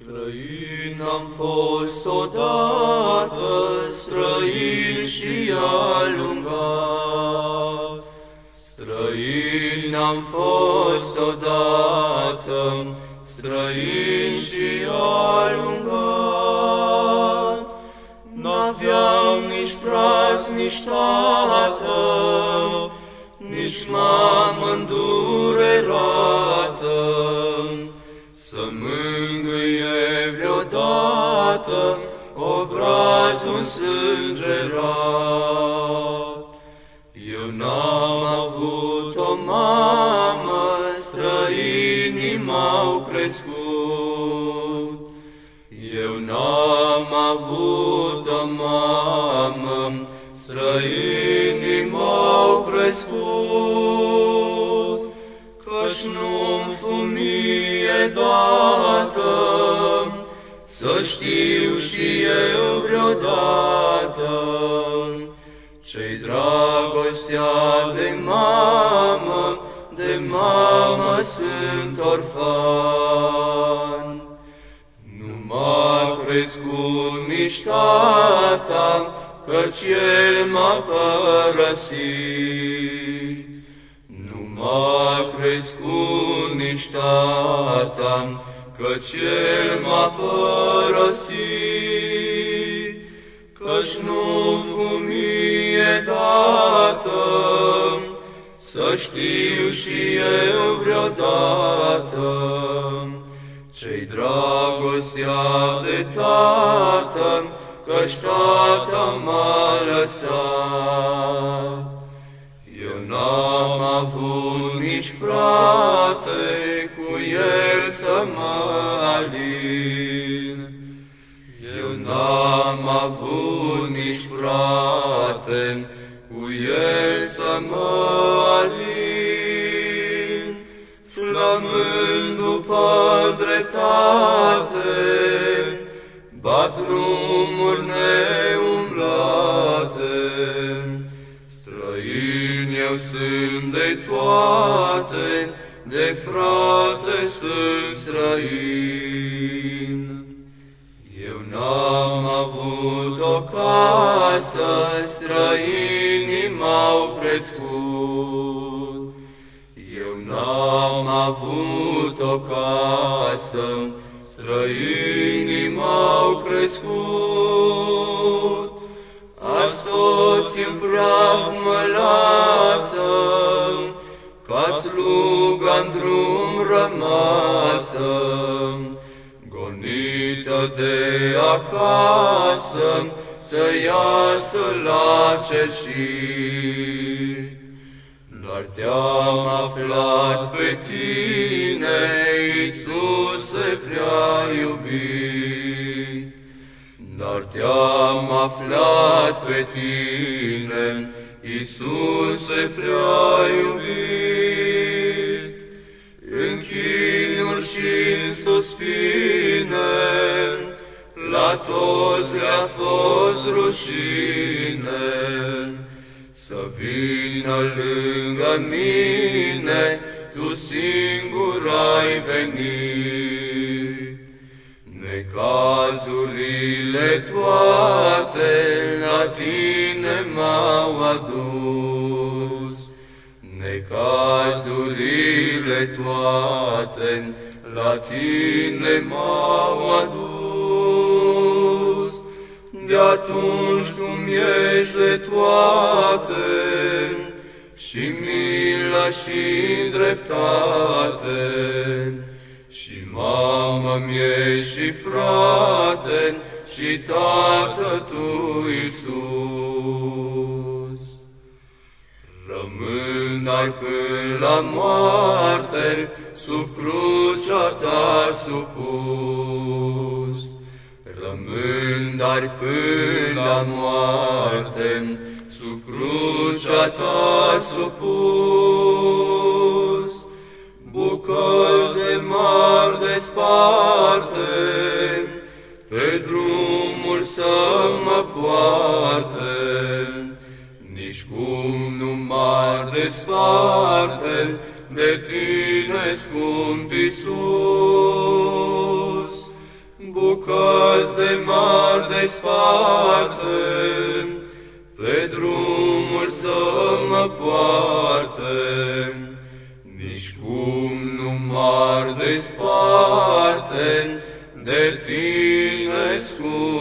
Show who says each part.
Speaker 1: Străin am fost odată, străin și alungat. Străin am fost odată, străin și alungat. N-aveam nici frați, nici tată, nici mamă îndurerată, să mângâie vreodată obrazul însângerat. Eu n-am avut o mamă, străinii m-au crescut. Eu n-am avut o mamă, străinii m-au crescut. Căci nu-mi fu mie dată, să știu și eu vreodată, ce-i dragostea de mamă, de mamă sunt orfan. Nu m-a crescut nici tata, căci el m-a părăsit. Nu m-a crescut nici tata, căci el m-a părăsit. Căci nu fu mie dată, să știu și eu vreodată, ce-i dragostea de tată, căci tata m-a lăsat. Eu n-am avut nici frate, cu el să mă alin. Flămând după dreptate, bat drumuri neumblate. Străin eu sunt de toate, de frate sunt străin. Eu n-am avut o casă, străinii m-au crescut. Eu n-am avut o casă, străinii m-au crescut. Azi toți în praf mă lasă, ca sluga-n drum rămasă, gonită de acasă, să iasă la cerșit. Dar te-am aflat pe tine, Iisuse prea iubit. Dar te-am aflat pe tine, Iisuse prea iubit. Rușine. Să vină lângă mine, tu singur ai venit. Necazurile toate la tine m-au adus. Necazurile toate la tine m-au adus. De atunci tu ești de toate, și milă și dreptate, și mamă mie și frate, și tată tu, Iisus. Rămân dar până la moarte, sub crucea ta supus. Rămân dar până la moarte, sub crucea ta supus. Bucăți de mari desparte, pe drumul să mă poarte, nici cum nu m-ar desparte de tine, scump Iisus. Azi de mari desparte, pe drumul să mă poarte, nici cum nu mari desparte, de tine scump